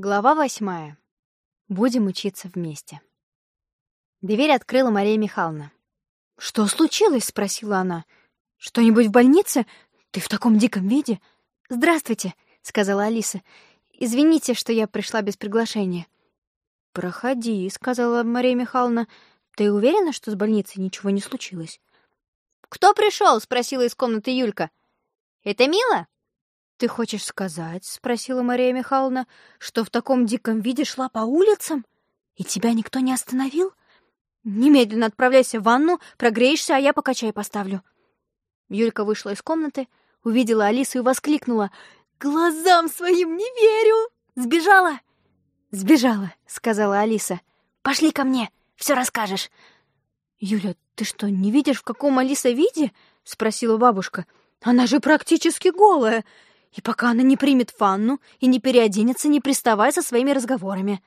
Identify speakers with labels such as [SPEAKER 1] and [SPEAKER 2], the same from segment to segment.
[SPEAKER 1] Глава восьмая. Будем учиться вместе. Дверь открыла Мария Михайловна. «Что случилось?» — спросила она. «Что-нибудь в больнице? Ты в таком диком виде?» «Здравствуйте», — сказала Алиса. «Извините, что я пришла без приглашения». «Проходи», — сказала Мария Михайловна. «Ты уверена, что с больницей ничего не случилось?»
[SPEAKER 2] «Кто пришел?» — спросила из комнаты Юлька. «Это Мила?»
[SPEAKER 1] «Ты хочешь сказать, — спросила Мария Михайловна, — что в таком диком виде шла по улицам? И тебя никто не остановил? Немедленно отправляйся в ванну, прогреешься, а я пока чай поставлю». Юлька вышла из комнаты, увидела Алису и воскликнула. «Глазам своим не верю! Сбежала?» «Сбежала», — сказала Алиса. «Пошли ко мне, все расскажешь». «Юля, ты что, не видишь, в каком Алиса виде?» — спросила бабушка. «Она же практически голая. И пока она не примет ванну и не переоденется, не приставай со своими разговорами.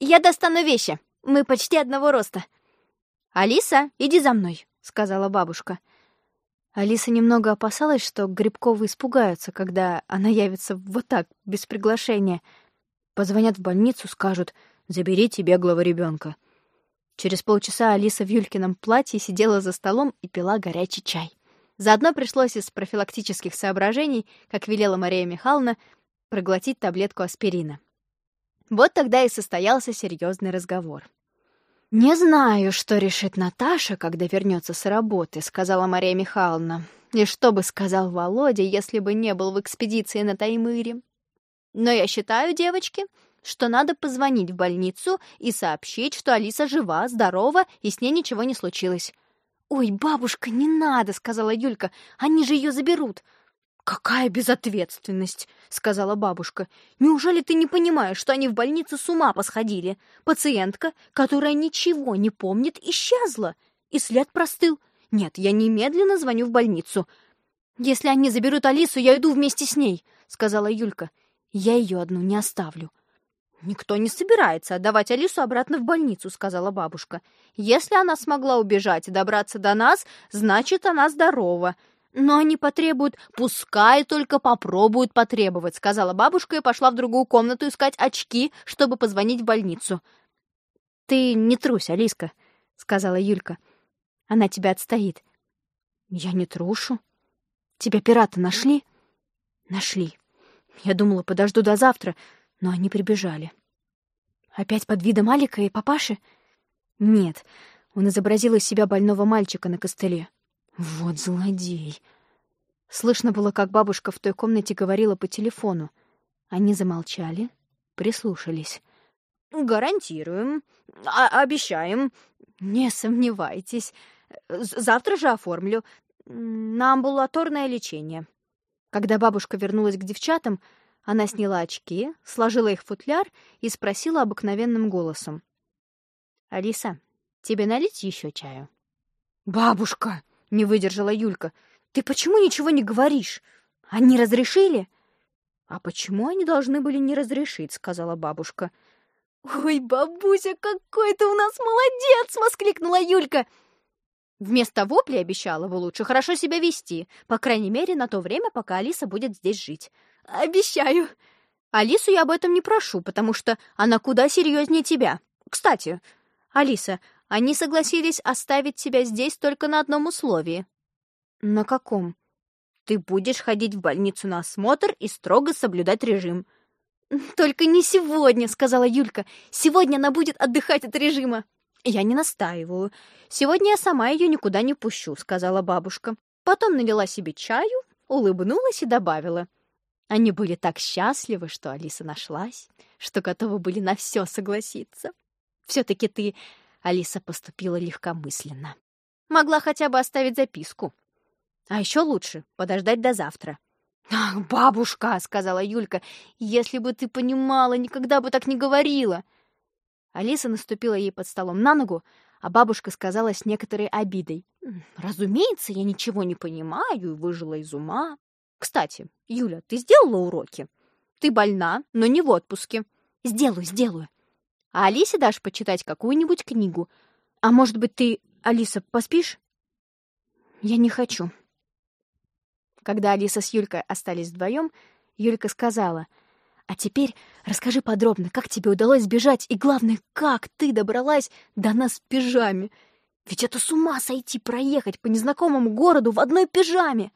[SPEAKER 2] «Я достану вещи. Мы почти одного роста».
[SPEAKER 1] «Алиса, иди за мной», — сказала бабушка. Алиса немного опасалась, что Грибковы испугаются, когда она явится вот так, без приглашения. Позвонят в больницу, скажут «заберите беглого ребенка. Через полчаса Алиса в Юлькином платье сидела за столом и пила горячий чай. Заодно пришлось из профилактических соображений, как велела Мария Михайловна, проглотить таблетку аспирина. Вот тогда и состоялся серьезный разговор. «Не знаю, что решит Наташа, когда вернется с работы», — сказала Мария Михайловна. «И что бы сказал Володя, если бы не был в экспедиции на Таймыре? Но я считаю, девочки, что надо позвонить в больницу и сообщить, что Алиса жива, здорова и с ней ничего не случилось. «Ой, бабушка, не надо!» — сказала Юлька. «Они же ее заберут!» «Какая безответственность!» — сказала бабушка. «Неужели ты не понимаешь, что они в больнице с ума посходили? Пациентка, которая ничего не помнит, исчезла, и след простыл. Нет, я немедленно звоню в больницу. Если они заберут Алису, я иду вместе с ней», — сказала Юлька. «Я ее одну не оставлю. «Никто не собирается отдавать Алису обратно в больницу», — сказала бабушка. «Если она смогла убежать и добраться до нас, значит, она здорова. Но они потребуют, пускай только попробуют потребовать», — сказала бабушка и пошла в другую комнату искать очки, чтобы позвонить в больницу. «Ты не трусь, Алиска», — сказала Юлька. «Она тебя отстоит». «Я не трушу. Тебя пираты нашли?» «Нашли. Я думала, подожду до завтра, но они прибежали. Опять под видом Алика и папаши? Нет, он изобразил из себя больного мальчика на костыле. Вот злодей. Слышно было, как бабушка в той комнате говорила по телефону. Они замолчали, прислушались. «Гарантируем. А обещаем. Не сомневайтесь. Завтра же оформлю. На амбулаторное лечение». Когда бабушка вернулась к девчатам, она сняла очки, сложила их в футляр и спросила обыкновенным голосом. «Алиса, тебе налить еще чаю?» «Бабушка!» — не выдержала Юлька. «Ты почему ничего не говоришь? Они разрешили?» «А почему они должны были не разрешить?» — сказала бабушка. «Ой, бабуся, какой ты у нас молодец!» — воскликнула Юлька. Вместо вопли обещала бы лучше хорошо себя вести, по крайней мере, на то время, пока Алиса будет здесь жить. Обещаю. Алису я об этом не прошу, потому что она куда серьезнее тебя. Кстати, Алиса, они согласились оставить тебя здесь только на одном условии. На каком? Ты будешь ходить в больницу на осмотр и строго соблюдать режим. Только не сегодня, сказала Юлька. Сегодня она будет отдыхать от режима. Я не настаиваю. Сегодня я сама ее никуда не пущу, сказала бабушка. Потом налила себе чаю, улыбнулась и добавила. Они были так счастливы, что Алиса нашлась, что готовы были на все согласиться. Все-таки ты, Алиса, поступила легкомысленно. Могла хотя бы оставить записку. А еще лучше подождать до завтра. «Ах, бабушка!» — сказала Юлька. «Если бы ты понимала, никогда бы так не говорила!» Алиса наступила ей под столом на ногу, а бабушка сказала с некоторой обидой. «Разумеется, я ничего не понимаю и выжила из ума. Кстати, Юля, ты сделала уроки? Ты больна, но не в отпуске. Сделаю, сделаю. А Алисе дашь почитать какую-нибудь книгу. А может быть, ты, Алиса, поспишь? Я не хочу. Когда Алиса с Юлькой остались вдвоем, Юлька сказала, А теперь расскажи подробно, как тебе удалось сбежать, и главное, как ты добралась до нас в пижаме. Ведь это с ума сойти проехать по незнакомому городу в одной пижаме.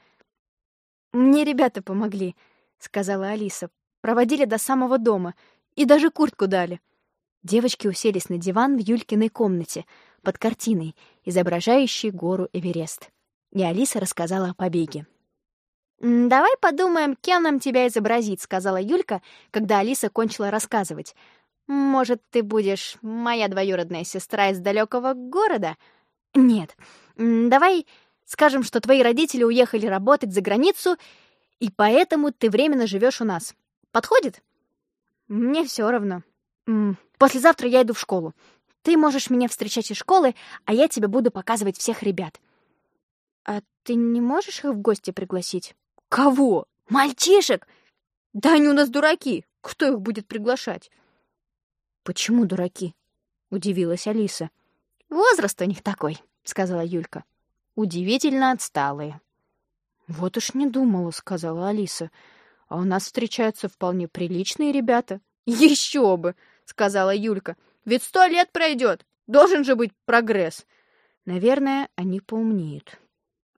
[SPEAKER 1] Мне ребята помогли, сказала Алиса. Проводили до самого дома и даже куртку дали. Девочки уселись на диван в Юлькиной комнате под картиной, изображающей гору Эверест. И Алиса рассказала о побеге.
[SPEAKER 2] «Давай подумаем, кем нам тебя изобразить», — сказала Юлька, когда Алиса кончила рассказывать. «Может, ты будешь моя двоюродная сестра из далекого города?»
[SPEAKER 1] «Нет, давай скажем, что твои родители уехали работать за границу, и поэтому ты временно живешь у нас. Подходит?» «Мне все равно. Послезавтра я иду в школу. Ты можешь меня встречать из школы, а я тебе буду показывать всех ребят». «А ты не можешь их в гости пригласить?»
[SPEAKER 2] Кого? Мальчишек?
[SPEAKER 1] Да они у нас дураки. Кто их будет приглашать? Почему дураки? Удивилась Алиса.
[SPEAKER 2] Возраст у них такой, сказала Юлька.
[SPEAKER 1] Удивительно отсталые. Вот уж не думала, сказала Алиса. А у нас встречаются вполне приличные ребята.
[SPEAKER 2] Еще бы, сказала Юлька. Ведь сто лет пройдет. Должен же быть прогресс.
[SPEAKER 1] Наверное, они поумнеют.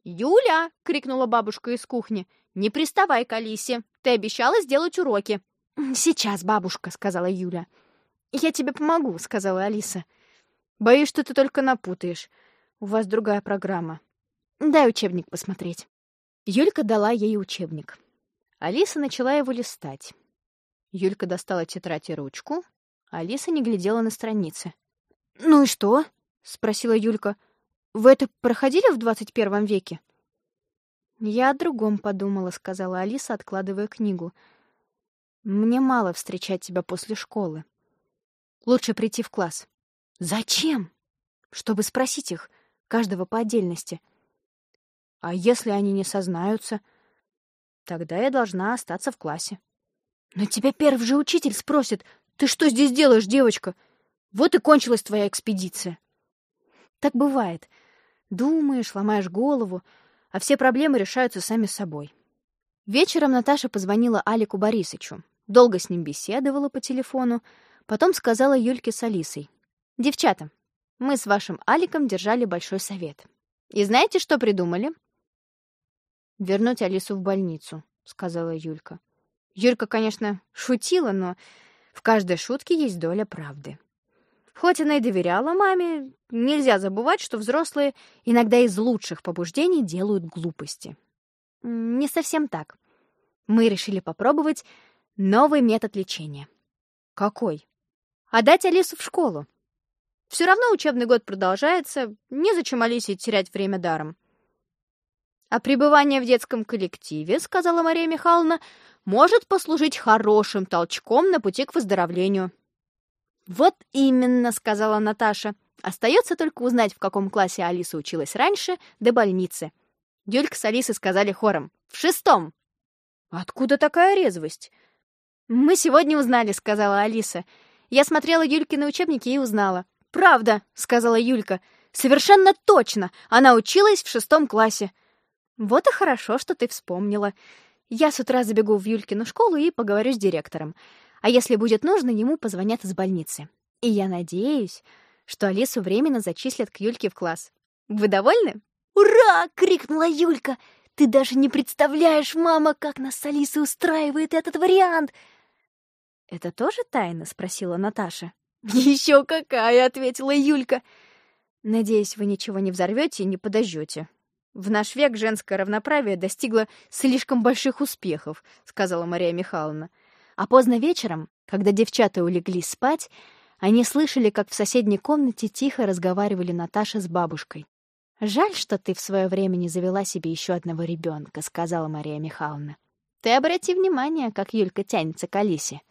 [SPEAKER 2] «Юля!» — крикнула бабушка из кухни. «Не приставай к Алисе. Ты обещала сделать уроки».
[SPEAKER 1] «Сейчас, бабушка», — сказала Юля. «Я тебе помогу», — сказала Алиса. «Боюсь, что ты только напутаешь. У вас другая программа. Дай учебник посмотреть». Юлька дала ей учебник. Алиса начала его листать. Юлька достала тетрадь и ручку. Алиса не глядела на страницы. «Ну и что?» — спросила Юлька. «Вы это проходили в двадцать первом веке?» «Я о другом подумала», — сказала Алиса, откладывая книгу. «Мне мало встречать тебя после школы. Лучше прийти в класс». «Зачем?» «Чтобы спросить их, каждого по отдельности». «А если они не сознаются?» «Тогда я должна остаться в классе». «Но тебя первый же учитель спросит, ты что здесь делаешь, девочка? Вот и кончилась твоя экспедиция». Так бывает. Думаешь, ломаешь голову, а все проблемы решаются сами собой. Вечером Наташа позвонила Алику Борисовичу, долго с ним беседовала по телефону, потом сказала Юльке с Алисой. «Девчата, мы с вашим Аликом держали большой совет. И знаете, что придумали?» «Вернуть Алису в больницу», — сказала Юлька. Юлька, конечно, шутила, но в каждой шутке есть доля правды. Хоть она и доверяла маме, нельзя забывать, что взрослые иногда из лучших побуждений делают глупости. Не совсем так. Мы решили попробовать новый метод лечения. Какой? Отдать Алису в школу. Все равно учебный год продолжается, незачем Алисе терять время даром. А пребывание в детском коллективе, сказала Мария Михайловна, может послужить хорошим толчком на пути к выздоровлению. «Вот именно», — сказала Наташа. «Остается только узнать, в каком классе Алиса училась раньше, до больницы». Юлька с Алисой сказали хором. «В шестом». «Откуда такая резвость?» «Мы сегодня узнали», — сказала Алиса. «Я смотрела Юлькины учебники и узнала». «Правда», — сказала Юлька. «Совершенно точно! Она училась в шестом классе». «Вот и хорошо, что ты вспомнила. Я с утра забегу в Юлькину школу и поговорю с директором. А если будет нужно, ему позвонят из больницы. И я надеюсь, что Алису временно зачислят к Юльке в класс. Вы довольны? «Ура!» — крикнула Юлька. «Ты даже не представляешь, мама, как нас с Алисой устраивает этот вариант!» «Это тоже тайна?» — спросила Наташа. «Еще какая!» — ответила Юлька. «Надеюсь, вы ничего не взорвете и не подожжете. В наш век женское равноправие достигло слишком больших успехов», — сказала Мария Михайловна. А поздно вечером, когда девчата улеглись спать, они слышали, как в соседней комнате тихо разговаривали Наташа с бабушкой. «Жаль, что ты в свое время не завела себе еще одного ребенка», — сказала Мария Михайловна. «Ты обрати внимание, как Юлька тянется к Алисе».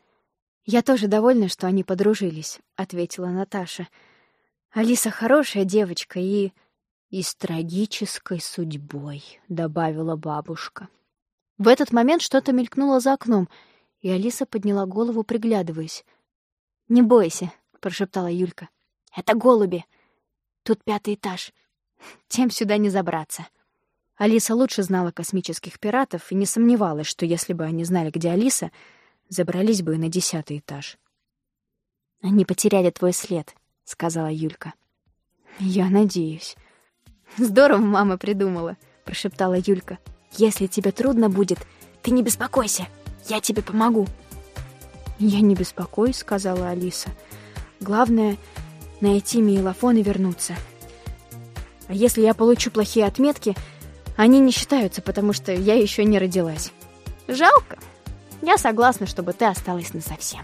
[SPEAKER 1] «Я тоже довольна, что они подружились», — ответила Наташа. «Алиса хорошая девочка и...» «И с трагической судьбой», — добавила бабушка. В этот момент что-то мелькнуло за окном — и Алиса подняла голову, приглядываясь. «Не бойся», — прошептала Юлька. «Это голуби. Тут пятый этаж. Тем сюда не забраться». Алиса лучше знала космических пиратов и не сомневалась, что если бы они знали, где Алиса, забрались бы на десятый этаж.
[SPEAKER 2] «Они потеряли твой след», — сказала Юлька.
[SPEAKER 1] «Я надеюсь».
[SPEAKER 2] «Здорово мама придумала», — прошептала Юлька. «Если тебе трудно будет, ты не беспокойся, я тебе помогу».
[SPEAKER 1] «Я не беспокоюсь», — сказала Алиса. «Главное — найти Мейлофон и вернуться. А если я получу плохие отметки, они не считаются, потому что я еще не родилась».
[SPEAKER 2] «Жалко. Я согласна, чтобы ты осталась насовсем».